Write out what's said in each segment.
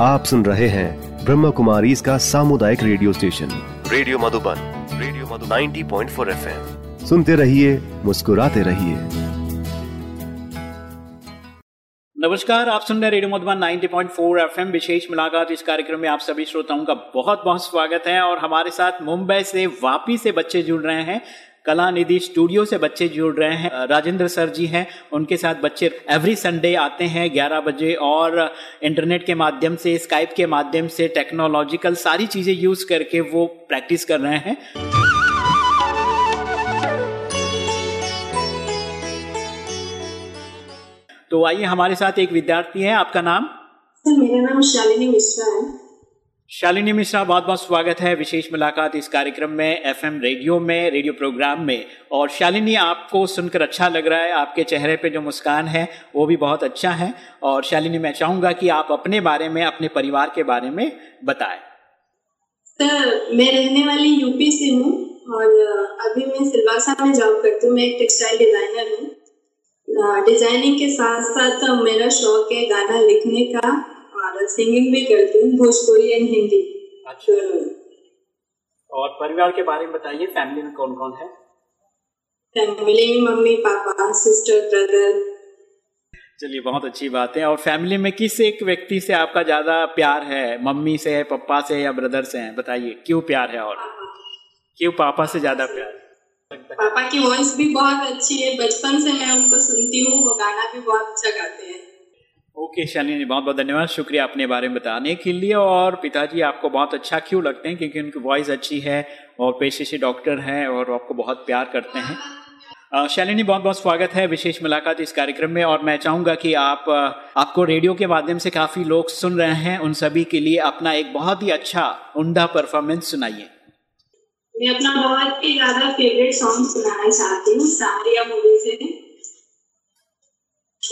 आप सुन रहे हैं ब्रह्म कुमारी इसका सामुदायिक radio station. Radio Madhuban radio Madhu 90.4 FM. सुनते रहिए मुस्कुराते रहिए। नमस्कार आप सुन रहे रेडियो मधुबन 90.4 एफएम। विशेष मुलाकात इस कार्यक्रम में आप सभी श्रोताओं का बहुत बहुत स्वागत है और हमारे साथ मुंबई से वापी से बच्चे जुड़ रहे हैं। कला निधि स्टूडियो से बच्चे जुड़ रहे हैं। राजेंद्र सर जी हैं। उनके साथ बच्चे एवरी संडे आते हैं 11 बजे और इंटरनेट के माध्यम से स्काइप के माध्यम से टेक्नोलॉजिकल सारी चीज़ें यूज़ करके वो प्रैक्टिस कर रहे हैं। तो आइए हमारे साथ एक विद्यार्थी है। आपका नाम? सर, मेरा नाम शालिनी मिश्रा है। शालिनी मिश्रा, बहुत बहुत स्वागत है विशेष मुलाकात इस कार्यक्रम में, एफएम रेडियो में, रेडियो प्रोग्राम में। और शालिनी, आपको सुनकर अच्छा लग रहा है, आपके चेहरे पे जो मुस्कान है, वो भी बहुत अच्छा है। और शालिनी, मैं चाहूँगा कि आप अपने बारे में, अपने परिवार के बारे में बताएँ। सर मैं रहने वाली यूपी से हूँ और अभी मैं सिलवासा में जॉब करती हूँ। मैं एक टेक्सटाइल डिज़ाइनर हूँ। डिज़ाइनिंग के साथ साथ मेरा शौक है गाना लिखने का। सिंगिंग भी करती हूँ भोजपुरी एंड हिंदी। अच्छा। और परिवार के बारे में बताइए फैमिली में कौन कौन है? फैमिली में मम्मी पापा सिस्टर ब्रदर चलिए बहुत अच्छी बात है। और फैमिली में किस एक व्यक्ति से आपका ज़्यादा प्यार है? मम्मी से है पप्पा से या ब्रदर से है? बताइए क्यों प्यार है और क्यों पापा से ज़्यादा प्यार? है पापा की वॉइस भी बहुत अच्छी है। बचपन से मैं उनको सुनती हूँ वो गाना भी बहुत अच्छा गाते हैं। ओके, शालिनी बहुत बहुत धन्यवाद। शुक्रिया अपने बारे में बताने के लिए और पिताजी, आपको बहुत अच्छा क्यों लगते हैं क्योंकि उनकी वॉइस अच्छी है और पेशे से डॉक्टर हैं और आपको बहुत प्यार करते हैं। शालिनी बहुत बहुत स्वागत है विशेष मुलाकात इस कार्यक्रम में और मैं चाहूँगा कि आप आपको रेडियो के माध्यम से काफ़ी लोग सुन रहे हैं। उन सभी के लिए अपना एक बहुत ही अच्छा उमदा परफॉर्मेंस सुनाइए। मैं अपना बहुत ही ज़्यादा फेवरेट सॉन्ग सुनाना चाहती हूँ, सारिया मूवी से।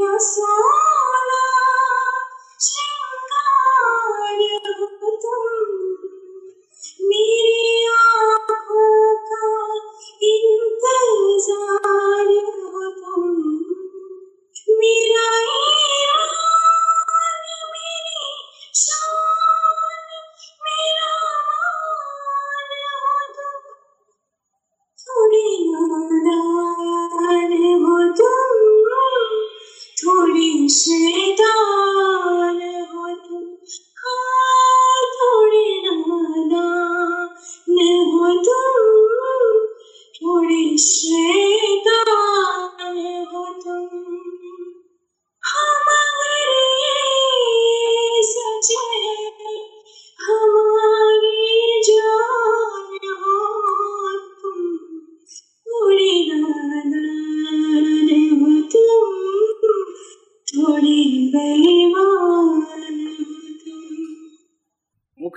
मेरा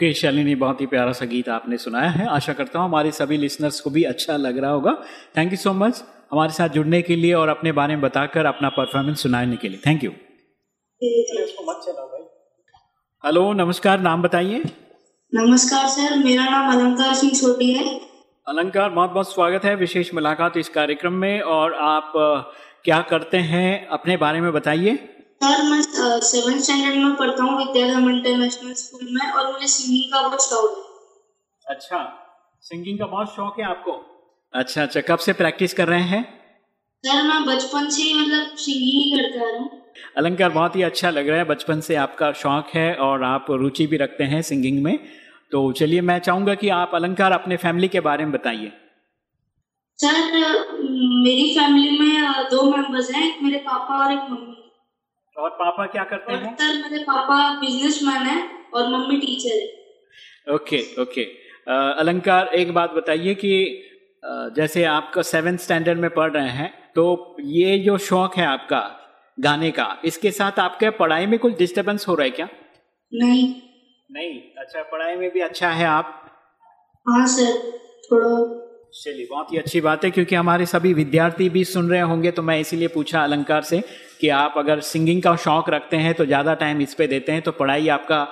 तुम ओके शालिनी बहुत ही प्यारा सा गीत आपने सुनाया है। आशा करता हूँ हमारे सभी लिसनर्स को भी अच्छा लग रहा होगा। थैंक यू सो मच हमारे साथ जुड़ने के लिए और अपने बारे में बताकर अपना परफॉर्मेंस सुनाने के लिए। थैंक यू हेलो नमस्कार नाम बताइए। नमस्कार सर मेरा नाम अलंकार सिंह सोटी है। अलंकार बहुत बहुत स्वागत है। विशेष मुलाकात इस कार्यक्रम में और आप क्या करते हैं अपने बारे में बताइए। सर मैं सेवन स्टैंडर्ड में पढ़ता हूँ विद्याधाम इंटरनेशनल स्कूल में और मुझे सिंगिंग का बहुत शौक है। अच्छा सिंगिंग का बहुत शौक है आपको? अच्छा अच्छा कब से प्रैक्टिस कर रहे हैं? सर मैं बचपन से ही मतलब सिंगिंग ही करता रहा हूँ। अलंकार बहुत ही अच्छा लग रहा है बचपन से आपका शौक है और आप रुचि भी रखते हैं सिंगिंग में। तो चलिए मैं चाहूँगा कि आप अलंकार अपने फैमिली के बारे में बताइए। सर मेरी फैमिली में दो मेंबर्स हैं एक मेरे पापा और एक मम्मी। और पापा क्या करते हैं? सर मेरे पापा बिजनेसमैन है और मम्मी टीचर है। ओके ओके अलंकार एक बात बताइए कि जैसे आपका सेवेंथ स्टैंडर्ड में पढ़ रहे हैं तो ये जो शौक है आपका गाने का इसके साथ आपके पढ़ाई में कुछ डिस्टरबेंस हो रहा है क्या? नहीं। नहीं? अच्छा पढ़ाई में भी अच्छा है आप? हाँ सर थोड़ा चलिए, बहुत ही अच्छी बात है, क्योंकि हमारे सभी विद्यार्थी भी सुन रहे होंगे तो मैं इसीलिए पूछा अलंकार से कि आप अगर सिंगिंग का शौक रखते हैं तो ज़्यादा टाइम इस पे देते हैं तो पढ़ाई आपका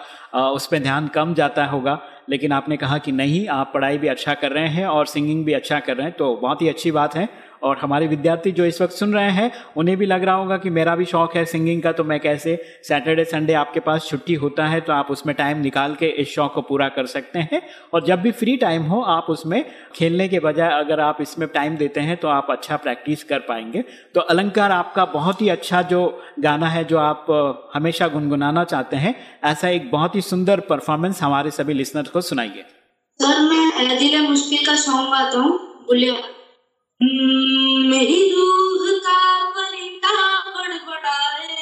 उस पर ध्यान कम जाता होगा। लेकिन आपने कहा कि नहीं, आप पढ़ाई भी अच्छा कर रहे हैं और सिंगिंग भी अच्छा कर रहे हैं तो बहुत ही अच्छी बात है। और हमारे विद्यार्थी जो इस वक्त सुन रहे हैं, उन्हें भी लग रहा होगा कि मेरा भी शौक है सिंगिंग का तो मैं कैसे सैटरडे संडे आपके पास छुट्टी होता है तो आप उसमें टाइम निकाल के इस शौक को पूरा कर सकते हैं। और जब भी फ्री टाइम हो, आप उसमें खेलने के बजाय अगर आप इसमें टाइम देते हैं तो आप अच्छा प्रैक्टिस कर पाएँगे। तो अलंकार आपका बहुत ही अच्छा जो गाना है, जो आप हमेशा गुनगुनाना चाहते हैं, ऐसा एक बहुत ही सुंदर परफॉर्मेंस हमारे सभी लिसनर को सुनाइए। सर, मैं दिल मुश्किल का सॉन्ग गाता हूँ मेरी रूह का परिंदा बड़बड़ाए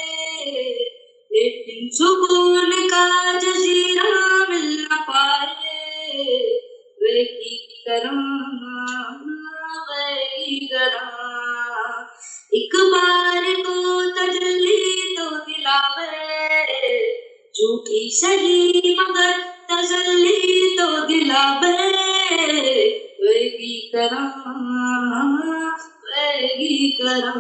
लेकिन सुकून का जजीरा मिल न पाए। वे की करा वे करा एक बार तो तजल्ली तो दिलावे। झूठी सही मगर तजल्ली तो दिलावे। वेगी करा वेगी करा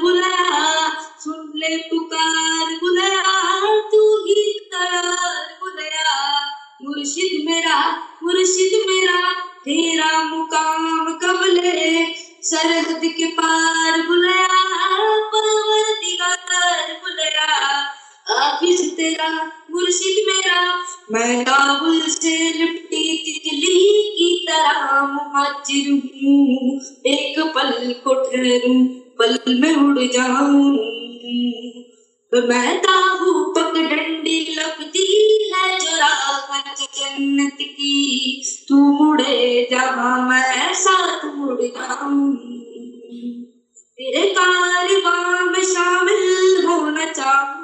बुलाया सुन ले पुकार बुलाया तू ही करार बुलाया मुर्शिद मेरा मुर्शिद मेरा, तेरा मुकाम कबले सरहद के पार बुलाया परवर दिगार बुलाया हाफिज तेरा मुर्शिद मेरा। मैं काबुल से लिपटी तितली की तरह मुहाजिर हूँ। एक पल को ठहरूं, पल में उड़ जाऊँ। मैं ताबू पक डंडी लगती है जो राहत जन्नत की। तू मुड़े जहाँ मैं साथ मुड़ जाऊँ। तेरे कारवां में शामिल होना चाहूँ।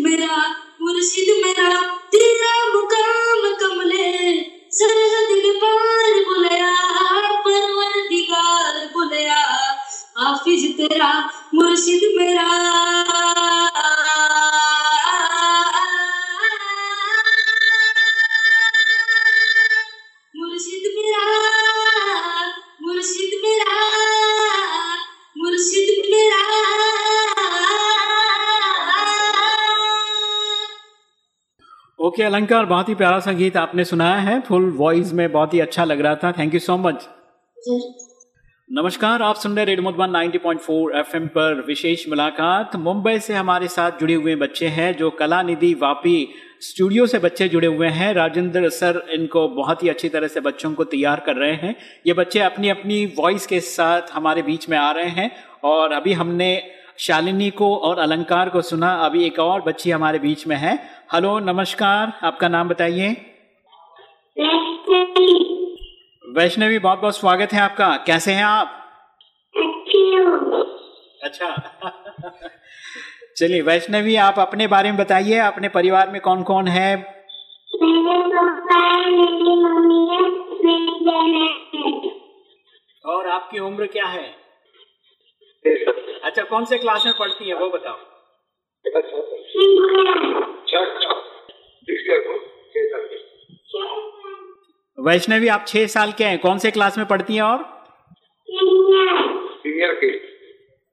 अलंकार बहुत ही प्यारा सा गीत आपने सुनाया है। फुल वॉइस में बहुत ही अच्छा लग रहा था। थैंक यू सो मच नमस्कार आप सुन रहे रेडियो मधुबन 90.4 एफएम पर विशेष मुलाकात। मुंबई से हमारे साथ जुड़े हुए बच्चे हैं जो कला निधि वापी स्टूडियो से बच्चे जुड़े हुए हैं। राजेंद्र सर इनको बहुत ही अच्छी तरह से बच्चों को तैयार कर रहे हैं। ये बच्चे अपनी अपनी वॉइस के साथ हमारे बीच में आ रहे हैं और अभी हमने शालिनी को और अलंकार को सुना। अभी एक और बच्ची हमारे बीच में है। हेलो नमस्कार। आपका नाम बताइए। वैष्णवी। बहुत बहुत स्वागत है आपका। कैसे हैं आप? अच्छा चलिए वैष्णवी आप अपने बारे में बताइए। अपने परिवार में कौन कौन है मेरे मेरी मम्मी और आपकी उम्र क्या है? अच्छा कौन से क्लास में पढ़ती है वो बताओ। वैष्णवी आप छह साल के हैं। कौन से क्लास में पढ़ती हैं और? सीनियर के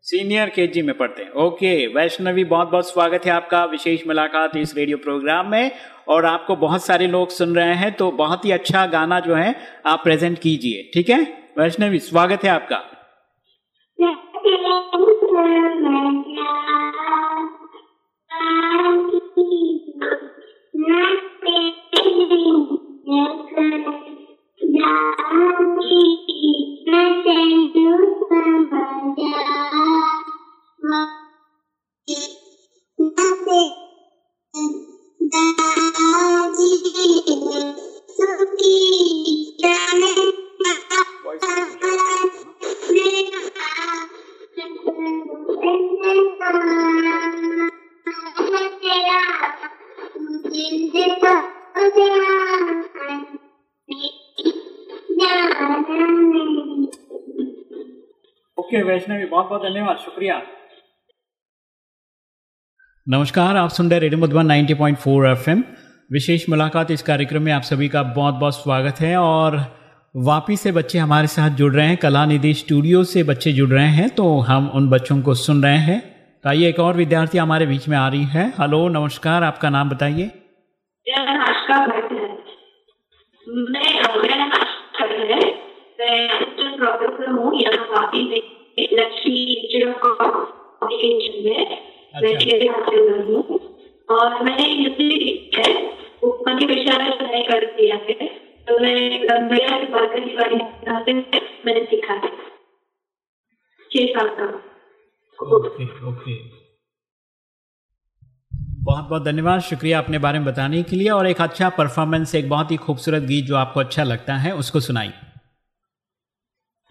सीनियर के जी में पढ़ते हैं। ओके वैष्णवी बहुत बहुत स्वागत है आपका विशेष मुलाकात इस रेडियो प्रोग्राम में। और आपको बहुत सारे लोग सुन रहे हैं तो बहुत ही अच्छा गाना जो है आप प्रेजेंट कीजिए ठीक है? वैष्णवी स्वागत है आपका। ओके वैष्णवी बहुत बहुत धन्यवाद शुक्रिया। नमस्कार आप सुन रहे रेडियो मधुबन 90.4 एफएम। विशेष मुलाकात इस कार्यक्रम में आप सभी का बहुत बहुत स्वागत है और वापिस से बच्चे हमारे साथ जुड़ रहे हैं कला निधि स्टूडियो से बच्चे जुड़ रहे हैं तो हम उन बच्चों को सुन रहे हैं। तो आइए एक और विद्यार्थी हमारे बीच में आ रही है। हेलो नमस्कार आपका नाम बताइए। प्रोफेसर हूँ। यहाँ वापी लक्ष्मी कम्युनिकेशन में मैं और मैंने हिंदी ऊपर की विषय में पढ़ाई कर दिया है। तो मैं भैया के बात की बारे मैंने सीखा है छह साल का ओके ओके। बहुत बहुत धन्यवाद। शुक्रिया अपने बारे में बताने के लिए। और एक अच्छा परफॉर्मेंस एक बहुत ही खूबसूरत गीत जो आपको अच्छा लगता है उसको सुनाई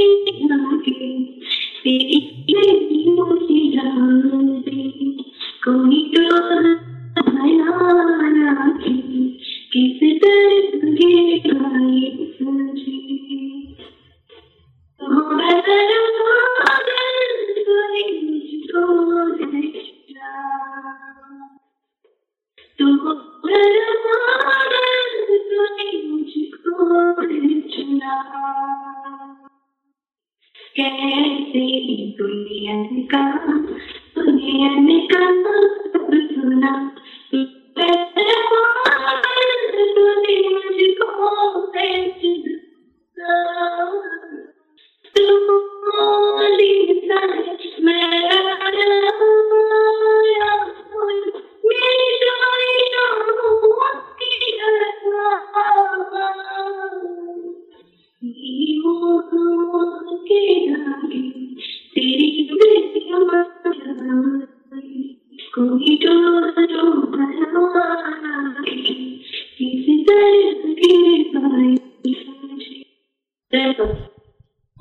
तो किस Thank you.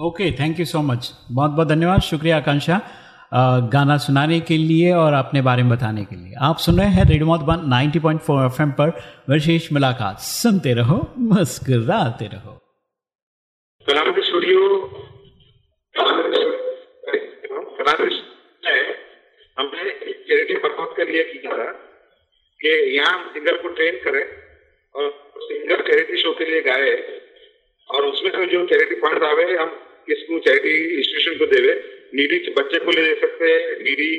Okay thank you so much बहुत बहुत धन्यवाद, शुक्रिया आकांक्षा। गाना सुनाने के लिए और अपने बारे में बताने के लिए। आप सुन रहे हैं रेडियो मधुबन 90.4 एफएम पर विशेष मुलाकात। सुनते रहो, मुस्कुराते रहो। हमने चैरिटी पर्पज के लिए किया था कि यहाँ सिंगर को ट्रेन करें और सिंगर चैरिटी शो के लिए गाए और उसमें से जो चैरिटी फंड आवे, हम किसको चैरिटी इंस्टीट्यूशन को देवे? नीडी बच्चे को ले दे सकते हैं नीडी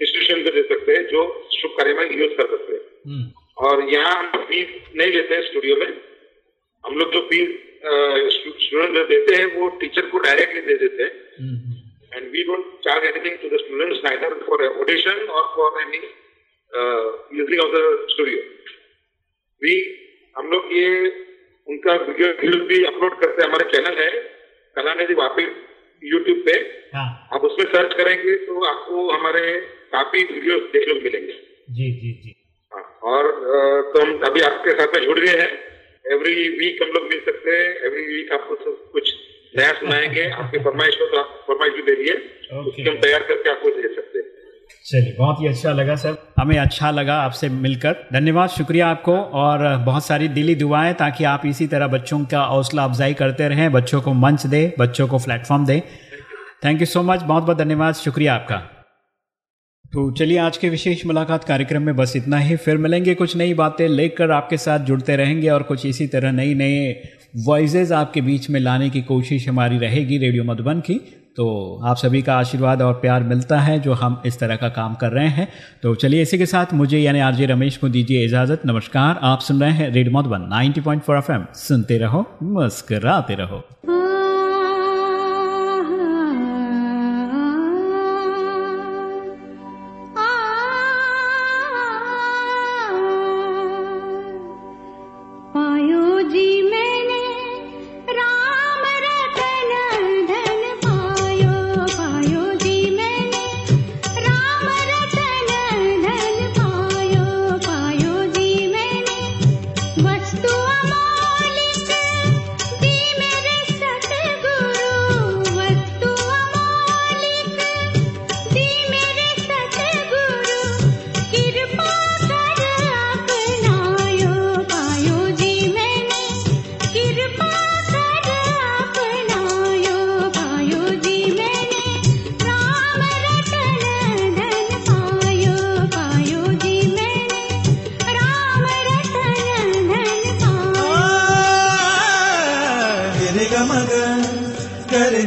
इंस्टीट्यूशन को दे सकते हैं जो शुभ कार्य में यूज़ कर सकते हैं। हम्म। और यहाँ हम फ़ीस नहीं लेते हैं स्टूडियो में। हम लोग जो फ़ीस स्टूडेंट देते हैं वो टीचर को डायरेक्टली दे देते हैं। And we don't charge anything to the students neither for audition और for any using of the studio we हम लोग ये उनका वीडियो भी अपलोड करते हैं हमारे चैनल है। कला नदी वापिस यूट्यूब पे। हाँ। आप उसमें सर्च करेंगे तो आपको हमारे काफ़ी वीडियो देखने को मिलेंगे। जी जी जी। हाँ, और तो हम अभी आपके साथ में जुड़ गए हैं। एवरी वीक हम लोग मिल सकते हैं। एवरी वीक आपको तो कुछ नया सुनाएँगे। आपकी फरमाइश हो तो आप फरमाइश भी दे दिए उसकी हम तैयार करके आपको दे सकते हैं। चलिए, बहुत ही अच्छा लगा सर। हमें अच्छा लगा आपसे मिलकर। धन्यवाद, शुक्रिया आपको और बहुत सारी दिली दुआएँ ताकि आप इसी तरह बच्चों का हौसला अफजाई करते रहें, बच्चों को मंच दे, बच्चों को प्लेटफॉर्म दे। थैंक यू सो मच बहुत बहुत धन्यवाद, शुक्रिया आपका। तो चलिए, आज के विशेष मुलाकात कार्यक्रम में बस इतना ही। फिर मिलेंगे कुछ नई बातें लेकर आपके साथ जुड़ते रहेंगे और कुछ इसी तरह नई नए वॉइसेस आपके बीच में लाने की कोशिश हमारी रहेगी रेडियो मधुबन की। तो आप सभी का आशीर्वाद और प्यार मिलता है जो हम इस तरह का काम कर रहे हैं। तो चलिए इसी के साथ मुझे यानी आरजे रमेश को दीजिए इजाज़त। नमस्कार, आप सुन रहे हैं रेडियो मधुबन 90.4 एफएम सुनते रहो, मुस्कराते रहो।